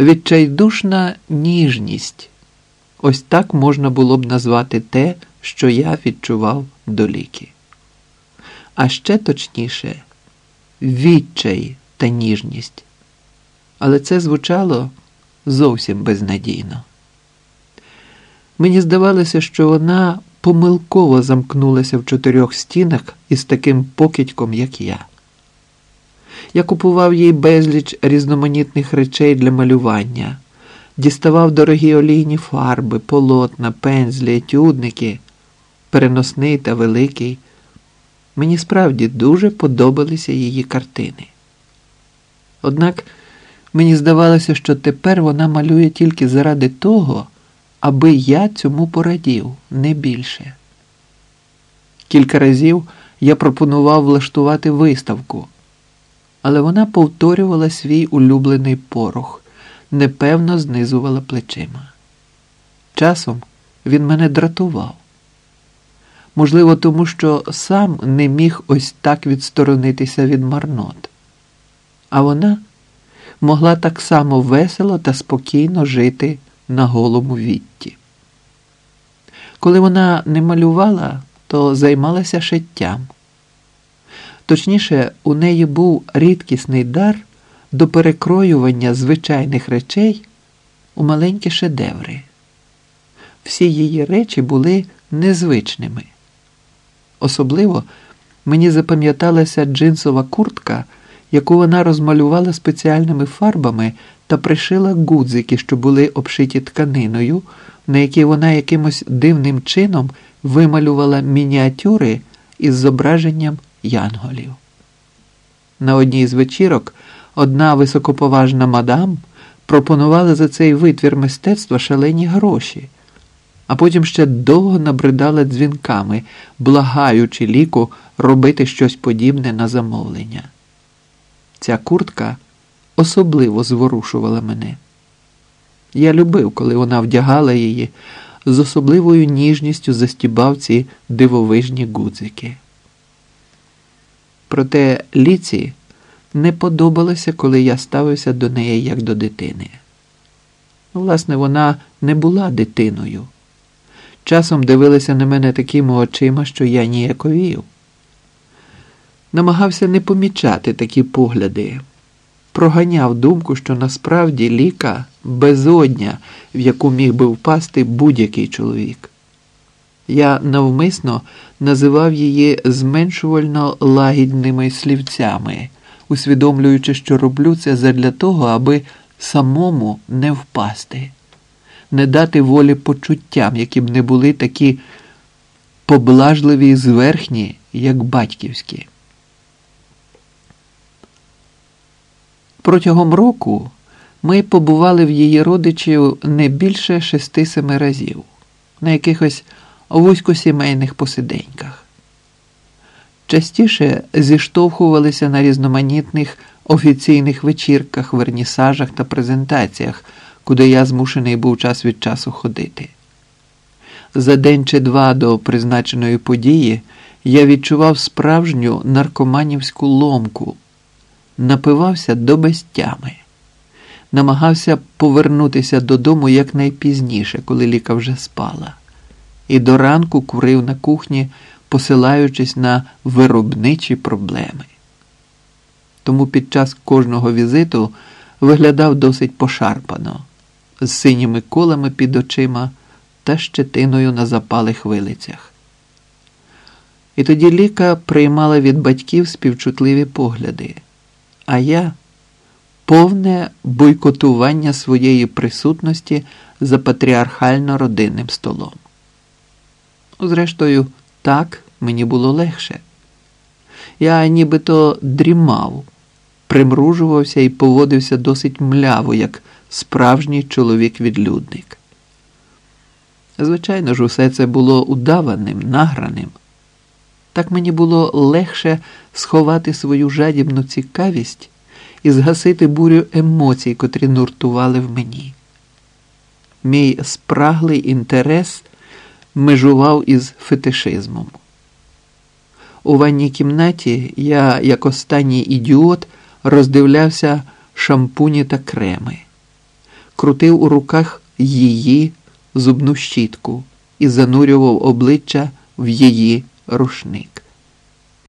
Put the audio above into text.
Відчайдушна ніжність. Ось так можна було б назвати те, що я відчував до ліки. А ще точніше, відчай та ніжність. Але це звучало зовсім безнадійно. Мені здавалося, що вона помилково замкнулася в чотирьох стінах із таким покидьком, як я. Я купував їй безліч різноманітних речей для малювання, діставав дорогі олійні фарби, полотна, пензлі, етюдники, переносний та великий. Мені справді дуже подобалися її картини. Однак мені здавалося, що тепер вона малює тільки заради того, аби я цьому порадів, не більше. Кілька разів я пропонував влаштувати виставку, але вона повторювала свій улюблений порох, непевно знизувала плечима. Часом він мене дратував. Можливо, тому що сам не міг ось так відсторонитися від марнот. А вона могла так само весело та спокійно жити на голому вітті. Коли вона не малювала, то займалася шиттям. Точніше, у неї був рідкісний дар до перекроювання звичайних речей у маленькі шедеври. Всі її речі були незвичними. Особливо мені запам'яталася джинсова куртка, яку вона розмалювала спеціальними фарбами та пришила гудзики, що були обшиті тканиною, на якій вона якимось дивним чином вималювала мініатюри із зображенням янголів. На одній з вечірок одна високоповажна мадам пропонувала за цей витвір мистецтва шалені гроші а потім ще довго набридала дзвінками, благаючи ліку робити щось подібне на замовлення. Ця куртка особливо зворушувала мене. Я любив, коли вона вдягала її, з особливою ніжністю застібав ці дивовижні гудзики. Проте ліці не подобалося, коли я ставився до неї як до дитини. Власне, вона не була дитиною часом дивилася на мене такими очима, що я ніяковів. Намагався не помічати такі погляди, проганяв думку, що насправді ліка безодня, в яку міг би впасти будь-який чоловік. Я навмисно називав її зменшувально лагідними слівцями, усвідомлюючи, що роблю це задля того, аби самому не впасти не дати волі почуттям, які б не були такі поблажливі і зверхні, як батьківські. Протягом року ми побували в її родичів не більше шести-семи разів, на якихось вузькосімейних посиденьках. Частіше зіштовхувалися на різноманітних офіційних вечірках, вернісажах та презентаціях куди я змушений був час від часу ходити. За день чи два до призначеної події я відчував справжню наркоманівську ломку, напивався до безтями, намагався повернутися додому якнайпізніше, коли ліка вже спала, і до ранку курив на кухні, посилаючись на виробничі проблеми. Тому під час кожного візиту виглядав досить пошарпано з синіми колами під очима та щетиною на запалих вилицях. І тоді Ліка приймала від батьків співчутливі погляди, а я повне бойкотування своєї присутності за патріархально родинним столом. Зрештою, так мені було легше. Я нібито дрімав, примружувався і поводився досить мляво, як справжній чоловік-відлюдник. Звичайно ж, усе це було удаваним, награним. Так мені було легше сховати свою жадібну цікавість і згасити бурю емоцій, котрі нуртували в мені. Мій спраглий інтерес межував із фетишизмом. У ванній кімнаті я, як останній ідіот, роздивлявся шампуні та креми крутив у руках її зубну щітку і занурював обличчя в її рушник.